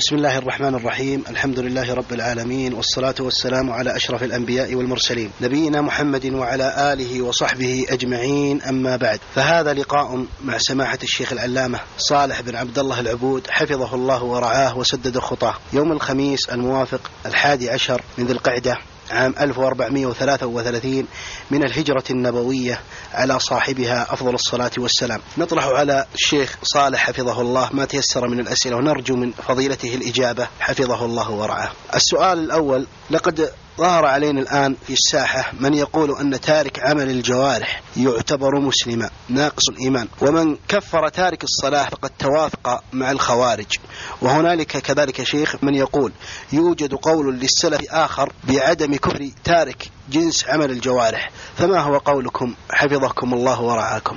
بسم الله الرحمن الرحيم. الحمد لله رب العالمين والصلاة والسلام على أشرف الأنبياء والمرسلين نبينا محمد وعلى آله وصحبه أجمعين. أما بعد فهذا لقاء مع سماحة الشيخ العلامة صالح بن عبد الله العبود حفظه الله ورعاه وسدد خطاه. يوم الخميس الموافق الحادي عشر من ذي القعدة عام 1433 من الهجرة النبوية على صاحبها أفضل الصلاة والسلام. نطرح على الشيخ صالح حفظه الله ما تيسر من الأسئلة ونرجو من فضيلته الإجابة. حفظه الله ورعاه. السؤال الأول لقد ظهر علينا الآن في الساحة من يقول أن تارك عمل الجوارح يعتبر مسلما ناقص الإيمان. ومن كفر تارك الصلاة فقد توافق مع الخوارج. وهنالك كذلك شيخ من يقول يوجد قول للسلف آخر بعدم كفر تارك جنس عمل الجوارح. فما هو قولكم؟ حفظكم الله ورعاكم.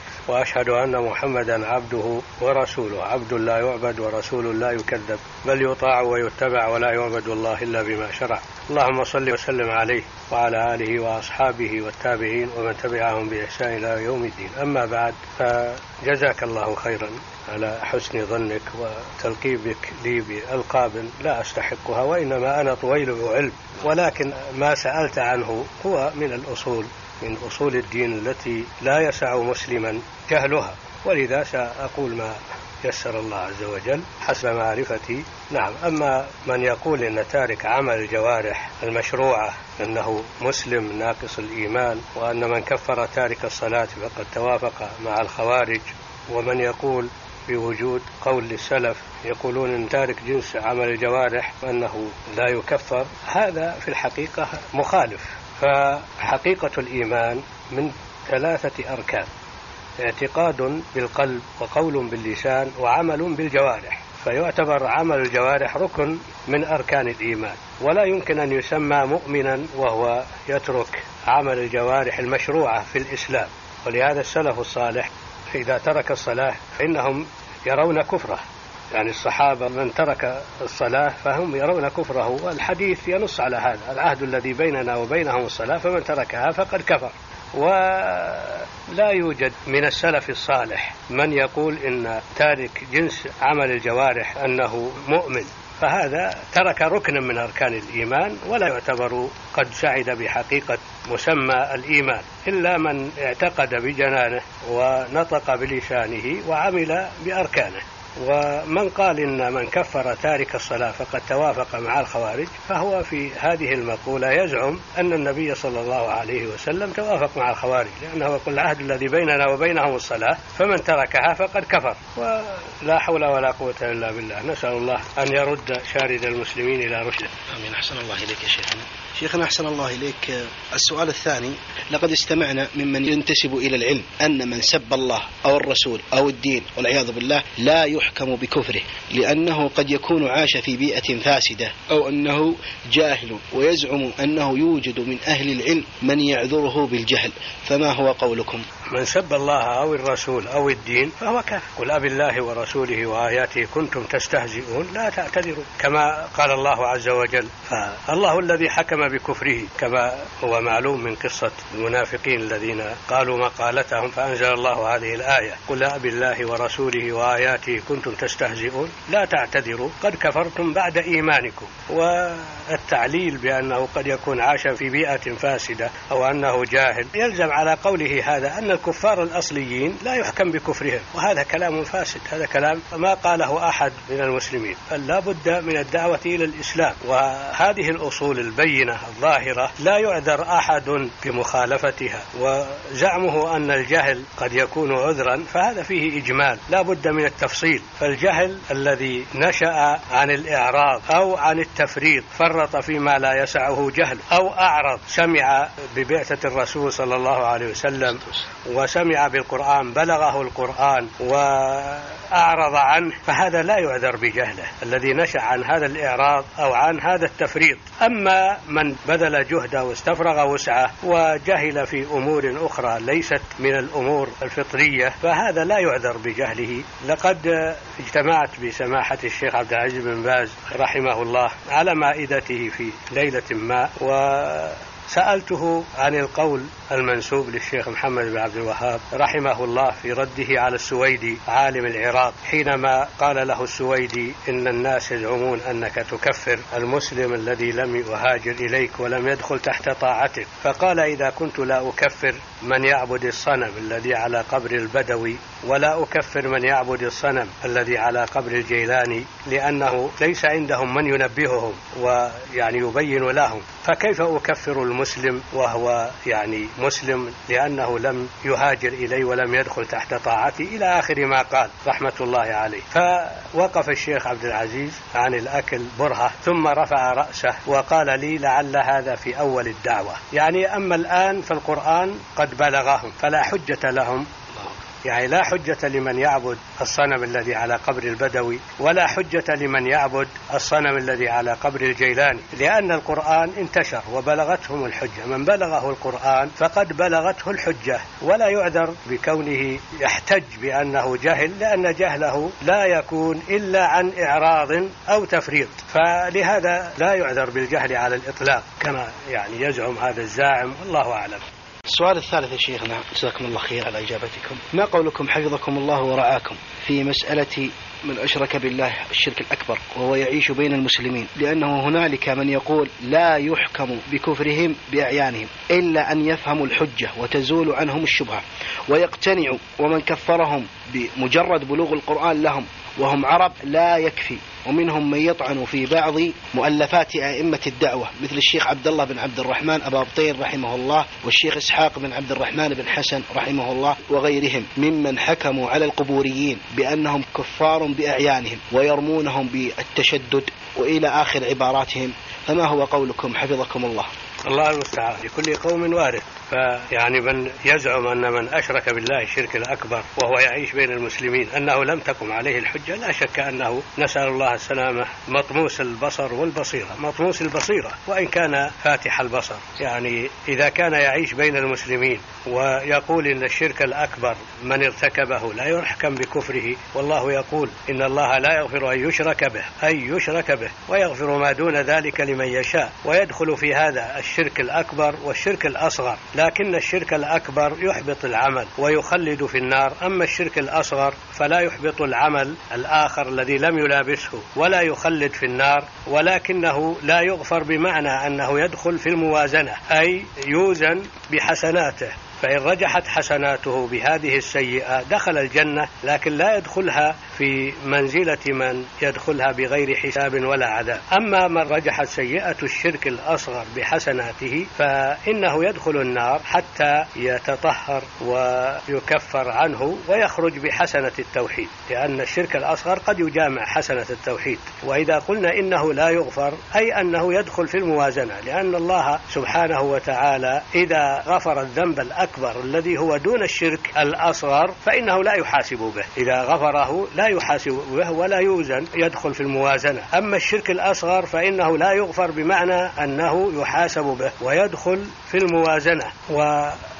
وأشهد أن محمدا عبده ورسوله. عبد لا يعبد ورسول لا يكذب بل يطاع ويتبع ولا يعبد الله إلا بما شرع. اللهم صل وسلم عليه وعلى آله وأصحابه والتابعين ومن تبعهم بإحسان إلى يوم الدين. أما بعد فجزاك الله خيرا على حسن ظنك وتلقيبك لي بألقاب لا أستحقها وإنما أنا طويل علم ولكن ما سألت عنه هو من الأصول من أصول الدين التي لا يسع مسلما جهلها. ولذا سأقول ما يسر الله عز وجل حسب معرفتي. نعم أما من يقول إن تارك عمل الجوارح المشروعة أنه مسلم ناقص الإيمان وأن من كفر تارك الصلاة فقد توافق مع الخوارج ومن يقول بوجود قول للسلف يقولون إن تارك جنس عمل الجوارح انه لا يكفر هذا في الحقيقة مخالف. فحقيقة الإيمان من ثلاثة أركان اعتقاد بالقلب وقول باللسان وعمل بالجوارح. فيعتبر عمل الجوارح ركن من أركان الإيمان. ولا يمكن أن يسمى مؤمنا وهو يترك عمل الجوارح المشروعة في الإسلام. ولهذا السلف الصالح إذا ترك الصلاة فإنهم يرون كفره. يعني الصحابة من ترك الصلاة فهم يرون كفره والحديث ينص على هذا. العهد الذي بيننا وبينهم الصلاة فمن تركها فقد كفر. ولا يوجد من السلف الصالح من يقول إن تارك جنس عمل الجوارح أنه مؤمن. فهذا ترك ركنا من أركان الإيمان ولا يعتبر قد سعد بحقيقة مسمى الإيمان. إلا من اعتقد بجنانه ونطق بلسانه وعمل بأركانه. ومن قال إن من كفر تارك الصلاة فقد توافق مع الخوارج فهو في هذه المقولة يزعم أن النبي صلى الله عليه وسلم توافق مع الخوارج لأنه يقول العهد الذي بيننا وبينهم الصلاة فمن تركها فقد كفر ولا حول ولا قوة إلا بالله نسأل الله أن يرد شارد المسلمين إلى رشده. آمين أحسن الله إليك يا شيخنا. شيخنا أحسن الله إليك السؤال الثاني لقد استمعنا ممن ينتسب إلى العلم أن من سب الله أو الرسول أو الدين والعياذ بالله لا يحكم بكفره لأنه قد يكون عاش في بيئة فاسدة أو أنه جاهل ويزعم أنه يوجد من أهل العلم من يعذره بالجهل فما هو قولكم؟ من سب الله أو الرسول أو الدين فهو كافر. قل أب الله ورسوله وآياته كنتم تستهزئون لا تعتذروا. كما قال الله عز وجل فالله الذي حكم بكفره كما هو معلوم من قصة المنافقين الذين قالوا مقالتهم فأنزل الله هذه الآية قل أب الله ورسوله وآياته كنتم تستهزئون لا تعتذروا قد كفرتم بعد إيمانكم. والتعليل بأنه قد يكون عاش في بيئة فاسدة أو أنه جاهل يلزم على قوله هذا أن الكفار الأصليين لا يحكم بكفرهم وهذا كلام فاسد هذا كلام ما قاله أحد من المسلمين بل لا بد من الدعوة إلى الإسلام وهذه الأصول البينة الظاهرة لا يعذر أحد بمخالفتها وزعمه أن الجهل قد يكون عذرا فهذا فيه إجمال لا بد من التفصيل. فالجهل الذي نشأ عن الإعراض أو عن التفريط فرط فيما لا يسعه جهل أو أعرض سمع ببعثة الرسول صلى الله عليه وسلم وسمع بالقرآن بلغه القرآن وأعرض عنه فهذا لا يعذر بجهله. الذي نشأ عن هذا الإعراض أو عن هذا التفريط. أما من من بذل جهده واستفرغ وسعه وجهل في أمور أخرى ليست من الأمور الفطرية فهذا لا يعذر بجهله. لقد اجتمعت بسماحة الشيخ عبد العزيز بن باز رحمه الله على مائدته في ليلة ما و سألته عن القول المنسوب للشيخ محمد بن عبد الوهاب رحمه الله في رده على السويدي عالم العراق حينما قال له السويدي إن الناس يزعمون أنك تكفر المسلم الذي لم يهاجر إليك ولم يدخل تحت طاعتك. فقال إذا كنت لا أكفر من يعبد الصنم الذي على قبر البدوي ولا أكفر من يعبد الصنم الذي على قبر الجيلاني لأنه ليس عندهم من ينبههم ويعني يبين لهم فكيف أكفر المسلم وهو يعني مسلم لأنه لم يهاجر إلي ولم يدخل تحت طاعتي إلى آخر ما قال رحمة الله عليه. فوقف الشيخ عبد العزيز عن الأكل برهة ثم رفع رأسه وقال لي لعل هذا في أول الدعوة. يعني أما الآن فالقرآن قد بلغهم فلا حجة لهم يعني لا حجة لمن يعبد الصنم الذي على قبر البدوي ولا حجة لمن يعبد الصنم الذي على قبر الجيلاني لأن القرآن انتشر وبلغتهم الحجة. من بلغه القرآن فقد بلغته الحجة ولا يعذر بكونه يحتج بأنه جهل لأن جهله لا يكون إلا عن إعراض أو تفريط. فلهذا لا يعذر بالجهل على الإطلاق كما يعني يزعم هذا الزاعم والله أعلم. السؤال الثالث يا شيخنا جزاكم الله خير على إجابتكم. ما قولكم حفظكم الله ورعاكم في مسألة من أشرك بالله الشرك الأكبر وهو يعيش بين المسلمين لأنه هنالك من يقول لا يحكم بكفرهم بأعيانهم إلا أن يفهموا الحجة وتزول عنهم الشبهة ويقتنعوا ومن كفرهم بمجرد بلوغ القرآن لهم وهم عرب لا يكفي ومنهم من يطعن في بعض مؤلفات أئمة الدعوة مثل الشيخ عبد الله بن عبد الرحمن أبا بطير رحمه الله والشيخ إسحاق بن عبد الرحمن بن حسن رحمه الله وغيرهم ممن حكموا على القبوريين بأنهم كفار بأعيانهم ويرمونهم بالتشدد وإلى آخر عباراتهم. فما هو قولكم؟ حفظكم الله. الله المستعان. لكل قوم وارث. فيعني من يزعم أن من أشرك بالله الشرك الأكبر وهو يعيش بين المسلمين أنه لم تقم عليه الحجة لا شك أنه نسأل الله السلامة مطموس البصر والبصيرة مطموس البصيرة وإن كان فاتح البصر. يعني إذا كان يعيش بين المسلمين ويقول إن الشرك الأكبر من ارتكبه لا يحكم بكفره والله يقول إن الله لا يغفر أن يشرك به أي يشرك به ويغفر ما دون ذلك لمن يشاء ويدخل في هذا الشرك الأكبر والشرك الأصغر. لكن الشرك الأكبر يحبط العمل ويخلد في النار. أما الشرك الأصغر فلا يحبط العمل الآخر الذي لم يلابسه ولا يخلد في النار ولكنه لا يغفر بمعنى أنه يدخل في الموازنة أي يوزن بحسناته. فإن رجحت حسناته بهذه السيئة دخل الجنة لكن لا يدخلها في منزلة من يدخلها بغير حساب ولا عذاب. أما من رجحت سيئة الشرك الأصغر بحسناته فإنه يدخل النار حتى يتطهر ويكفر عنه ويخرج بحسنة التوحيد لأن الشرك الأصغر قد يجامع حسنة التوحيد. وإذا قلنا إنه لا يغفر أي أنه يدخل في الموازنة لأن الله سبحانه وتعالى إذا غفر الذنب الأكبر الذي هو دون الشرك الأصغر فإنه لا يحاسب به. إذا غفره لا يحاسب به ولا يوزن يدخل في الموازنة. أما الشرك الأصغر فإنه لا يغفر بمعنى أنه يحاسب به ويدخل في الموازنة.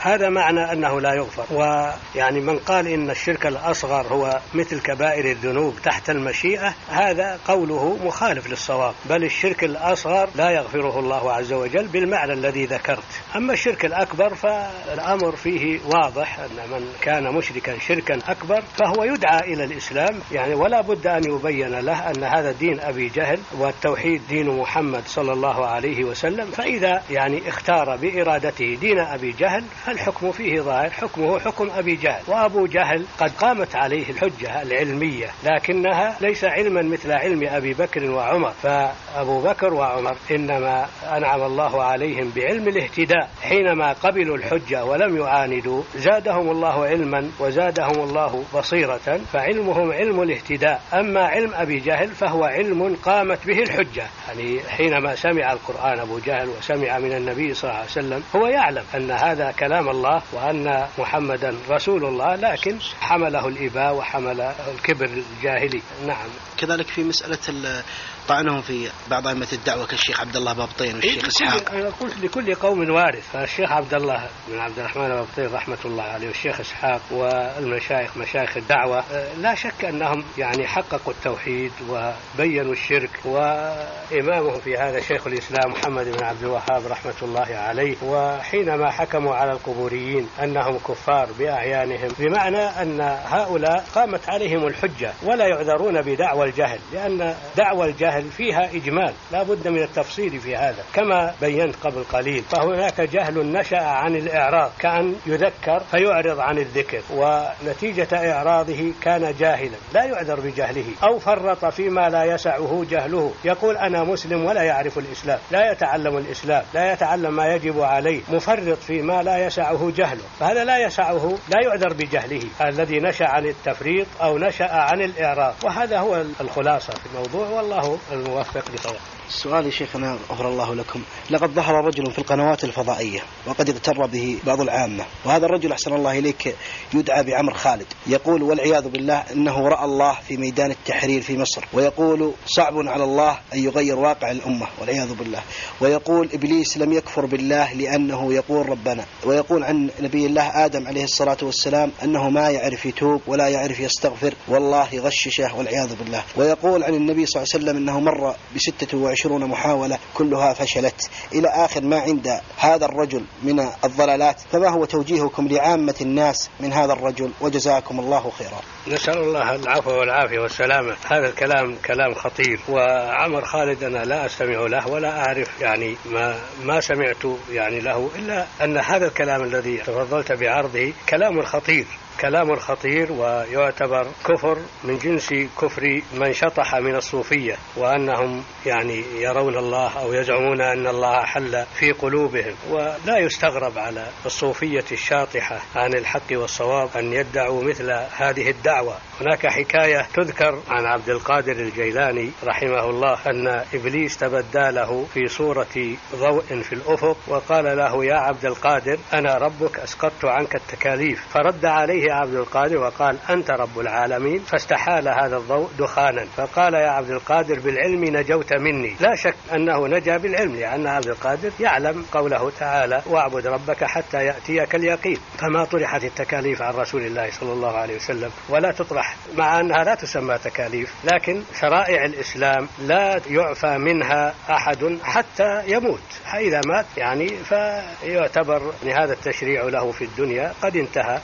وهذا معنى أنه لا يغفر. ويعني من قال إن الشرك الأصغر هو مثل كبائر الذنوب تحت المشيئة هذا قوله مخالف للصواب. بل الشرك الأصغر لا يغفره الله عز وجل بالمعنى الذي ذكرت. أما الشرك الأكبر فالأمر فيه واضح أن من كان مشركا شركا أكبر فهو يدعى إلى الإسلام. يعني ولا بد أن يبين له أن هذا دين أبي جهل والتوحيد دين محمد صلى الله عليه وسلم. فإذا يعني اختار بإرادته دين أبي جهل فالحكم فيه ظاهر حكمه حكم أبي جهل وأبو جهل قد قامت عليه الحجة العلمية لكنها ليس علما مثل علم أبي بكر وعمر. فأبو بكر وعمر إنما أنعم الله عليهم بعلم الاهتداء. حينما قبلوا الحجة ولم يعاندوا زادهم الله علما وزادهم الله بصيرة فعلمهم علم الاهتداء. أما علم أبي جهل فهو علم قامت به الحجة. يعني حينما سمع القرآن أبو جهل وسمع من النبي صلى الله عليه وسلم هو يعلم أن هذا كلام كلام الله وأن محمدا رسول الله لكن حمله الإباء وحمل الكبر الجاهلي. نعم. كذلك في مسألة طعنهم في بعض أئمة الدعوة كالشيخ عبد الله بابطين والشيخ إسحاق. أنا قلت لكل قوم وارث فالشيخ عبد الله بن عبد الرحمن بابطين رحمة الله عليه والشيخ إسحاق والمشايخ مشايخ الدعوة لا شك أنهم يعني حققوا التوحيد وبينوا الشرك وإمامهم في هذا شيخ الإسلام محمد بن عبد الوهاب رحمة الله عليه وحينما حكموا على القبوريين أنهم كفار بأعيانهم بمعنى أن هؤلاء قامت عليهم الحجة ولا يعذرون بدعوى الجهل لأن دعوى الجهل فيها إجمال لا بد من التفصيل في هذا. كما بينت قبل قليل فهناك جهل نشأ عن الإعراض كأن يذكر فيعرض عن الذكر ونتيجة إعراضه كان جاهلا لا يعذر بجهله أو فرط فيما لا يسعه جهله. يقول أنا مسلم ولا يعرف الإسلام لا يتعلم الإسلام لا يتعلم ما يجب عليه مفرط فيما لا يسعه جهله. فهذا لا يسعه لا يعذر بجهله الذي نشأ عن التفريط أو نشأ عن الإعراض. وهذا هو الخلاصة في الموضوع والله ang wasak dito. لصواب سؤالي شيخنا غفر الله لكم. لقد ظهر رجل في القنوات الفضائية وقد اغتر به بعض العامة وهذا الرجل أحسن الله إليك يدعى بعمر خالد. يقول والعياذ بالله إنه رأى الله في ميدان التحرير في مصر ويقول صعب على الله أن يغير واقع الأمة والعياذ بالله. ويقول إبليس لم يكفر بالله لأنه يقول ربنا. ويقول عن نبي الله آدم عليه الصلاة والسلام أنه ما يعرف يتوب ولا يعرف يستغفر والله غششه والعياذ بالله. ويقول عن النبي صلى الله عليه وسلم أنه مر بستة وعشرون محاولة كلها فشلت. إلى آخر ما عند هذا الرجل من الضلالات. فما هو توجيهكم لعامة الناس من هذا الرجل؟ وجزاكم الله خيرا. نسأل الله العفو والعافية والسلامة. هذا الكلام كلام خطير. وعمر خالد أنا لا أستمع له ولا أعرف يعني ما ما سمعت يعني له إلا أن هذا الكلام الذي تفضلت بعرضه كلام خطير. كلام خطير ويعتبر كفر من جنس كفر من شطح من الصوفية وأنهم يعني يرون الله أو يزعمون أن الله حل في قلوبهم. ولا يستغرب على الصوفية الشاطحة عن الحق والصواب أن يدعوا مثل هذه الدعوة. هناك حكاية تذكر عن عبد القادر الجيلاني رحمه الله أن إبليس تبدى له في صورة ضوء في الأفق وقال له يا عبد القادر أنا ربك أسقطت عنك التكاليف فرد عليه عبد القادر وقال أنت رب العالمين فاستحال هذا الضوء دخانا. فقال يا عبد القادر بالعلم نجوت مني. لا شك أنه نجا بالعلم لأن عبد القادر يعلم قوله تعالى واعبد ربك حتى يأتيك اليقين فما طرحت التكاليف عن رسول الله صلى الله عليه وسلم. ولا تطرح مع أنها لا تسمى تكاليف لكن شرائع الإسلام لا يعفى منها أحد حتى يموت. إذا مات يعني فيعتبر هذا التشريع له في الدنيا قد انتهى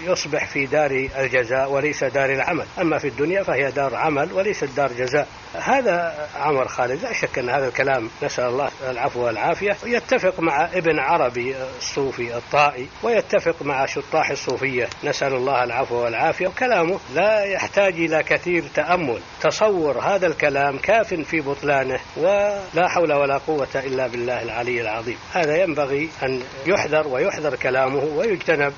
ويصبح في دار الجزاء وليس دار العمل. أما في الدنيا فهي دار عمل وليست دار جزاء. هذا عمر خالد لا شك أن هذا الكلام نسأل الله العفو والعافية. يتفق مع ابن عربي الصوفي الطائي ويتفق مع شطاح الصوفية. نسأل الله العفو والعافية. وكلامه لا يحتاج إلى كثير تأمل. تصور هذا الكلام كاف في بطلانه ولا حول ولا قوة إلا بالله العلي العظيم. هذا ينبغي أن يحذر ويحذر كلامه ويجتنب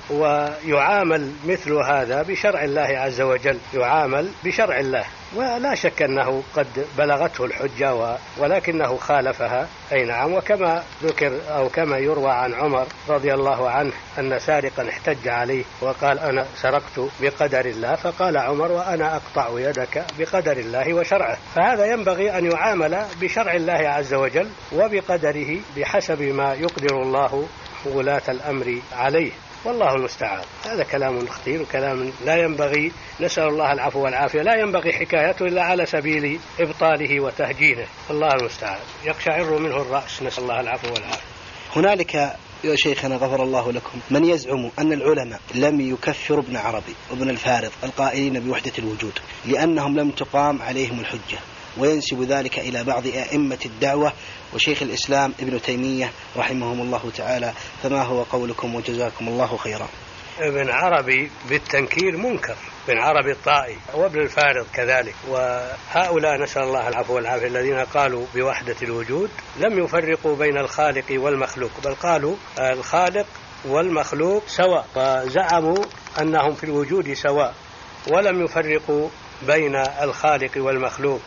ويعامل مثل هذا بشرع الله عز وجل يعامل بشرع الله. ولا شك أنه قد بلغته الحجة. ولكنه خالفها. أي نعم وكما ذكر أو كما يروى عن عمر رضي الله عنه أن سارقا احتج عليه وقال أنا سرقت بقدر الله فقال عمر وأنا أقطع يدك بقدر الله وشرعه. فهذا ينبغي أن يعامل بشرع الله عز وجل وبقدره بحسب ما يقدر الله ولاة الأمر عليه. والله المستعان. هذا كلام خطير وكلام لا ينبغي. نسأل الله العفو والعافية. لا ينبغي حكايته إلا على سبيل إبطاله وتهجينه. الله المستعان. يقشعر منه الرأس. نسأل الله العفو والعافية. هنالك يا شيخنا غفر الله لكم من يزعم أن العلماء لم يكفروا ابن عربي وابن الفارض القائلين بوحدة الوجود لأنهم لم تقام عليهم الحجة. وينسب ذلك إلى بعض أئمة الدعوة وشيخ الإسلام ابن تيمية رحمهم الله تعالى. فما هو قولكم وجزاكم الله خيرا. ابن عربي بالتنكير منكر ابن عربي الطائي وابن الفارض كذلك. وهؤلاء نسأل الله العفو والعافية الذين قالوا بوحدة الوجود لم يفرقوا بين الخالق والمخلوق بل قالوا الخالق والمخلوق سواء وزعموا أنهم في الوجود سواء ولم يفرقوا بين الخالق والمخلوق.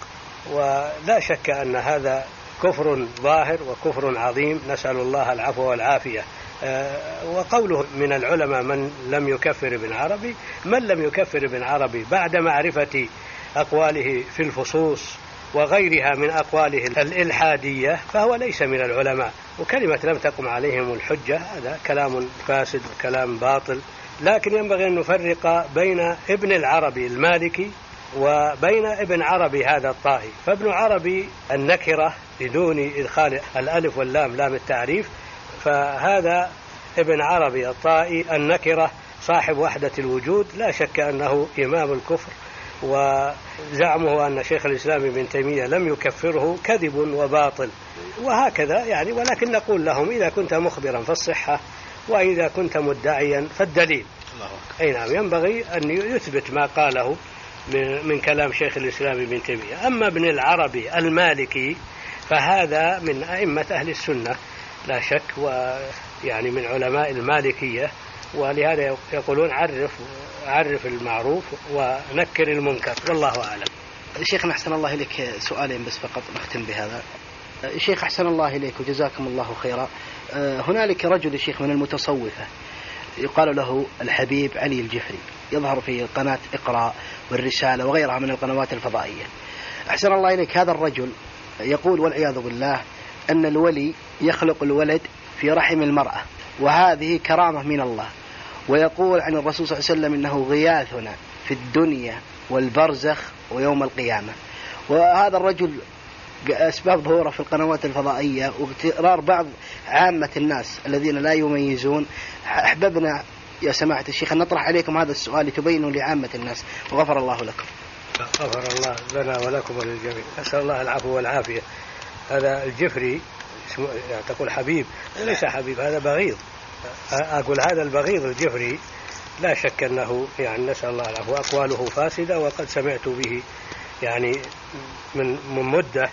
ولا شك أن هذا كفر ظاهر وكفر عظيم. نسأل الله العفو والعافية. وقوله من العلماء من لم يكفر ابن عربي من لم يكفر ابن عربي بعد معرفة أقواله في الفصوص وغيرها من أقواله الإلحادية فهو ليس من العلماء. وكلمة لم تقم عليهم الحجة هذا كلام فاسد وكلام باطل. لكن ينبغي أن نفرق بين ابن العربي المالكي وبين ابن عربي هذا الطائي. فابن عربي النكرة بدون إدخال الألف واللام لام التعريف فهذا ابن عربي الطائي النكرة صاحب وحدة الوجود لا شك أنه إمام الكفر وزعمه أن شيخ الإسلام ابن تيمية لم يكفره كذب وباطل. وهكذا يعني ولكن نقول لهم إذا كنت مخبرا فالصحة وإذا كنت مدعيا فالدليل. الله أي نعم ينبغي أن يثبت ما قاله من, كلام شيخ الإسلام ابن تيمية. أما ابن العربي المالكي فهذا من أئمة أهل السنة لا شك ويعني من علماء المالكية ولهذا يقولون عرف عرف المعروف ونكر المنكر والله أعلم. شيخنا أحسن الله إليك سؤالين بس فقط نختم بهذا. شيخ أحسن الله إليك وجزاكم الله خيرا. هنالك رجل شيخ من المتصوفة يقال له الحبيب علي الجفري. يظهر في قناة اقرأ والرسالة وغيرها من القنوات الفضائية. أحسن الله إليك. هذا الرجل يقول والعياذ بالله أن الولي يخلق الولد في رحم المرأة وهذه كرامة من الله. ويقول عن الرسول صلى الله عليه وسلم إنه غياثنا في الدنيا والبرزخ ويوم القيامة. وهذا الرجل أسباب ظهوره في القنوات الفضائية واغترار بعض عامة الناس الذين لا يميزون. أحببنا يا سماحة الشيخ أن نطرح عليكم هذا السؤال لتبينوا لعامة الناس. وغفر الله لكم. غفر الله لنا ولكم وللجميع، أسأل الله العفو والعافية. هذا الجفري يعني تقول حبيب. ليس حبيب هذا بغيض. أقول هذا البغيض الجفري لا شك أنه يعني نسأل الله العفو. أقواله فاسدة وقد سمعت به يعني من من مدة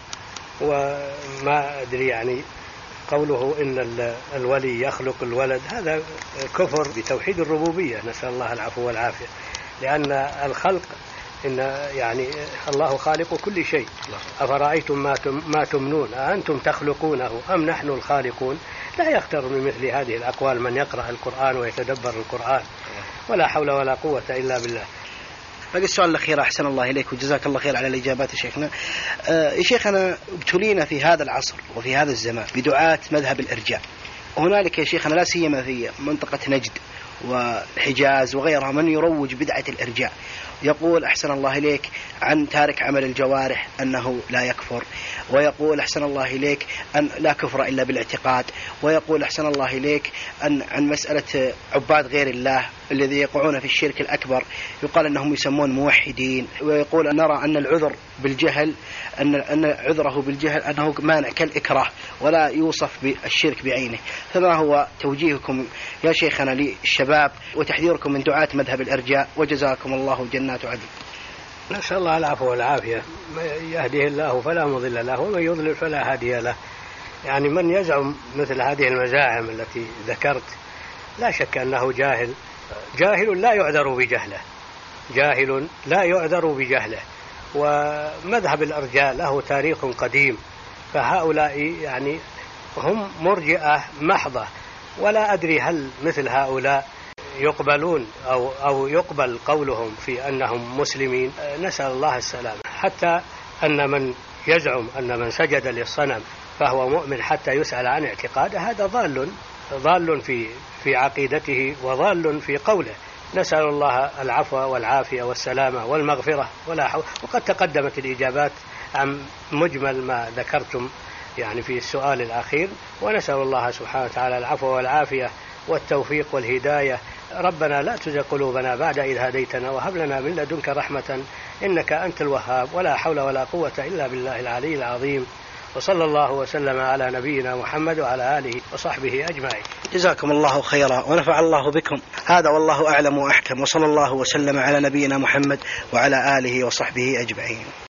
وما أدري يعني قوله إن الولي يخلق الولد هذا كفر بتوحيد الربوبية. نسأل الله العفو والعافية. لأن الخلق إن يعني الله خالق كل شيء. أفرأيتم ما ما تمنون؟ أأنتم تخلقونه أم نحن الخالقون؟ لا يختر من مثل هذه الأقوال من يقرأ القرآن ويتدبر القرآن. ولا حول ولا قوة إلا بالله. باقي السؤال الأخير أحسن الله إليك وجزاك الله خير على الإجابات يا شيخنا. آه يا شيخنا ابتلينا في هذا العصر وفي هذا الزمان بدعاة مذهب الإرجاء. هنالك يا شيخنا لا سيما في منطقة نجد والحجاز وغيرها من يروج بدعة الإرجاء. يقول أحسن الله إليك عن تارك عمل الجوارح أنه لا يكفر. ويقول أحسن الله إليك أن لا كفر إلا بالاعتقاد. ويقول أحسن الله إليك أن عن مسألة عباد غير الله الذي يقعون في الشرك الأكبر. يقال أنهم يسمون موحدين. ويقول نرى أن العذر بالجهل أن أن عذره بالجهل أنه مانع كالإكراه ولا يوصف بالشرك بعينه. فما هو توجيهكم يا شيخنا للشباب؟ وتحذيركم من دعاة مذهب الإرجاء. وجزاكم الله جنات عدن. نسأل الله العفو والعافية. من يهده الله فلا مضل له ومن يضلل فلا هادي له. يعني من يزعم مثل هذه المزاعم التي ذكرت لا شك أنه جاهل. جاهل لا يعذر بجهله. جاهل لا يعذر بجهله. ومذهب الأرجاء له تاريخ قديم فهؤلاء يعني هم مرجئة محضة. ولا أدري هل مثل هؤلاء يقبلون أو, أو يقبل قولهم في أنهم مسلمين. نسأل الله السلامة. حتى أن من يزعم أن من سجد للصنم فهو مؤمن حتى يسأل عن اعتقاده هذا ضال ضال في في عقيدته وضال في قوله نسأل الله العفو والعافية والسلامة والمغفرة ولا حول. وقد تقدمت الإجابات عن مجمل ما ذكرتم يعني في السؤال الأخير. ونسأل الله سبحانه وتعالى العفو والعافية والتوفيق والهداية. ربنا لا تزغ قلوبنا بعد إذ هديتنا وهب لنا من لدنك رحمة إنك أنت الوهاب. ولا حول ولا قوة إلا بالله العلي العظيم. وصلى الله وسلم على نبينا محمد وعلى آله وصحبه أجمعين. جزاكم الله خيرا ونفع الله بكم. هذا والله أعلم وأحكم. وصلى الله وسلم على نبينا محمد وعلى آله وصحبه أجمعين.